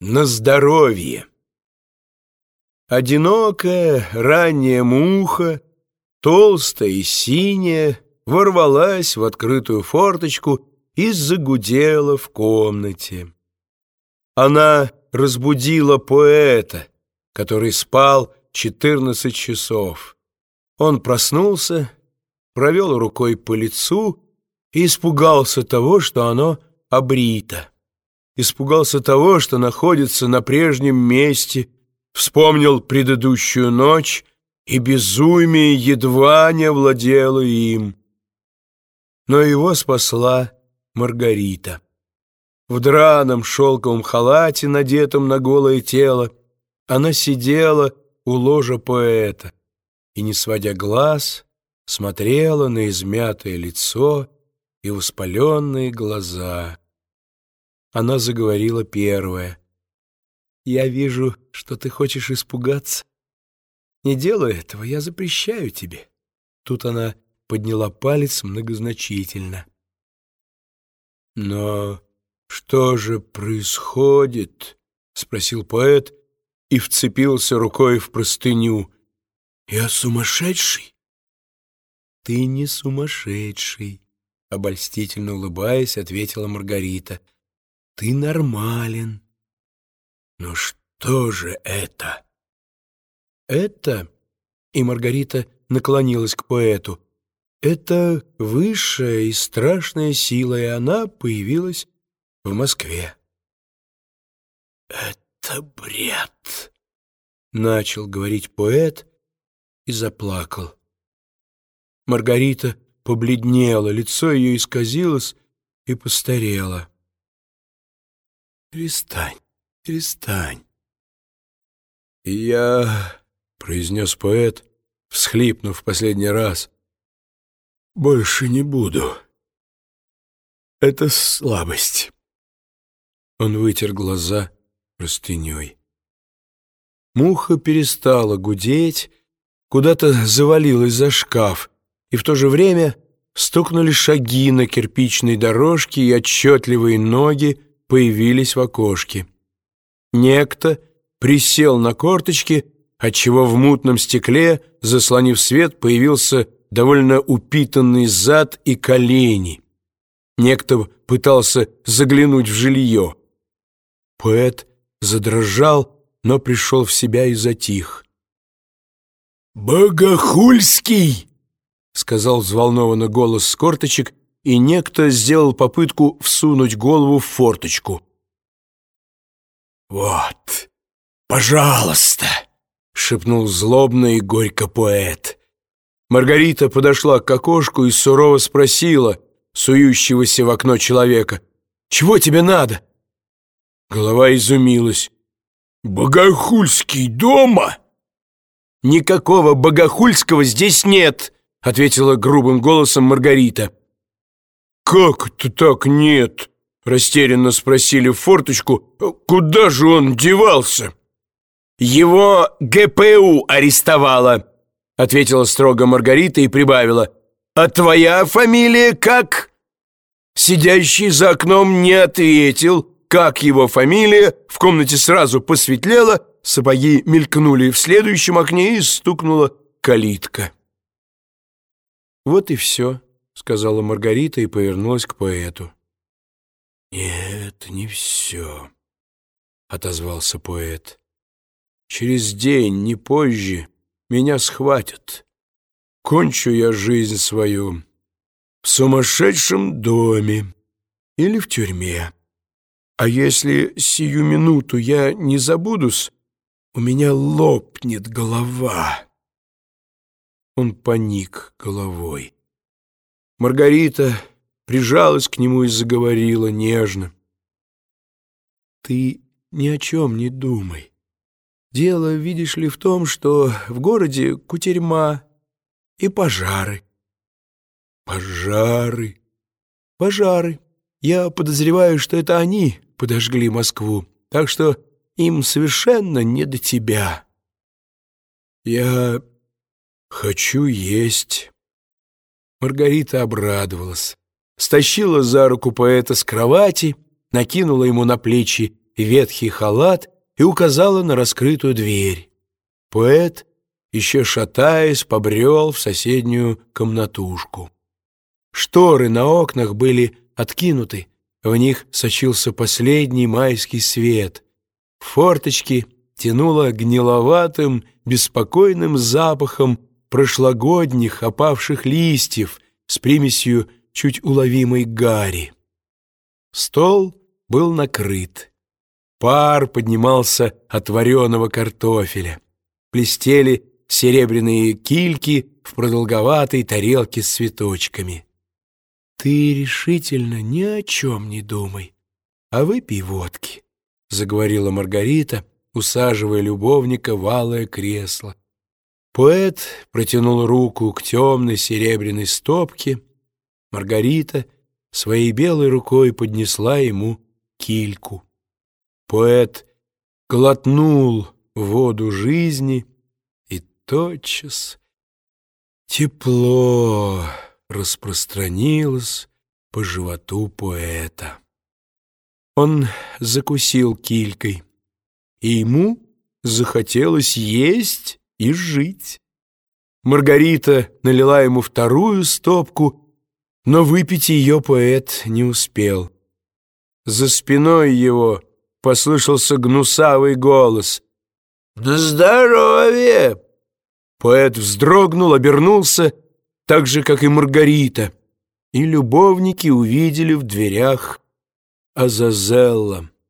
на здоровье. Одинокая ранняя муха, толстая и синяя, ворвалась в открытую форточку и загудела в комнате. Она разбудила поэта, который спал четырнадцать часов. Он проснулся, провел рукой по лицу и испугался того, что оно обрито испугался того, что находится на прежнем месте, вспомнил предыдущую ночь, и безумие едва не овладело им. Но его спасла Маргарита. В драном шелковом халате, надетом на голое тело, она сидела у ложа поэта и, не сводя глаз, смотрела на измятое лицо и воспаленные глаза. Она заговорила первая. «Я вижу, что ты хочешь испугаться. Не делай этого, я запрещаю тебе». Тут она подняла палец многозначительно. «Но что же происходит?» — спросил поэт и вцепился рукой в простыню. «Я сумасшедший?» «Ты не сумасшедший», — обольстительно улыбаясь, ответила Маргарита ты нормален. Но что же это? Это, и Маргарита наклонилась к поэту, это высшая и страшная сила, и она появилась в Москве. «Это бред!» — начал говорить поэт и заплакал. Маргарита побледнела, лицо ее исказилось и постарело. Перестань, перестань. Я, — произнес поэт, всхлипнув в последний раз, — больше не буду. Это слабость. Он вытер глаза простыней. Муха перестала гудеть, куда-то завалилась за шкаф, и в то же время стукнули шаги на кирпичной дорожке и отчетливые ноги, появились в окошке. Некто присел на корточки, отчего в мутном стекле, заслонив свет, появился довольно упитанный зад и колени. Некто пытался заглянуть в жилье. Поэт задрожал, но пришел в себя и затих. «Богохульский!» — сказал взволнованно голос с корточек, и некто сделал попытку всунуть голову в форточку. «Вот, пожалуйста!» — шепнул злобно и горько поэт. Маргарита подошла к окошку и сурово спросила сующегося в окно человека, «Чего тебе надо?» Голова изумилась. «Богохульский дома?» «Никакого богохульского здесь нет!» — ответила грубым голосом Маргарита. «Как это так нет?» — растерянно спросили в форточку. «Куда же он девался?» «Его ГПУ арестовала», — ответила строго Маргарита и прибавила. «А твоя фамилия как?» Сидящий за окном не ответил, как его фамилия, в комнате сразу посветлело, сапоги мелькнули в следующем окне и стукнула калитка. Вот и все. — сказала Маргарита и повернулась к поэту. «Нет, не все», — отозвался поэт. «Через день, не позже, меня схватят. Кончу я жизнь свою в сумасшедшем доме или в тюрьме. А если сию минуту я не забудусь, у меня лопнет голова». Он поник головой. Маргарита прижалась к нему и заговорила нежно. «Ты ни о чем не думай. Дело, видишь ли, в том, что в городе кутерьма и пожары». «Пожары?» «Пожары. Я подозреваю, что это они подожгли Москву, так что им совершенно не до тебя». «Я хочу есть». Маргарита обрадовалась, стащила за руку поэта с кровати, накинула ему на плечи ветхий халат и указала на раскрытую дверь. Поэт, еще шатаясь, побрел в соседнюю комнатушку. Шторы на окнах были откинуты, в них сочился последний майский свет. В форточке тянуло гниловатым, беспокойным запахом прошлогодних опавших листьев с примесью чуть уловимой гари. Стол был накрыт. Пар поднимался от вареного картофеля. Блестели серебряные кильки в продолговатой тарелке с цветочками. «Ты решительно ни о чем не думай, а выпей водки», — заговорила Маргарита, усаживая любовника в алое кресло. Поэт протянул руку к темной серебряной стопке. Маргарита своей белой рукой поднесла ему кильку. Поэт глотнул воду жизни, и тотчас тепло распространилось по животу поэта. Он закусил килькой, и ему захотелось есть и жить. Маргарита налила ему вторую стопку, но выпить ее поэт не успел. За спиной его послышался гнусавый голос. «Да здоровье!» Поэт вздрогнул, обернулся, так же, как и Маргарита, и любовники увидели в дверях Азазелла.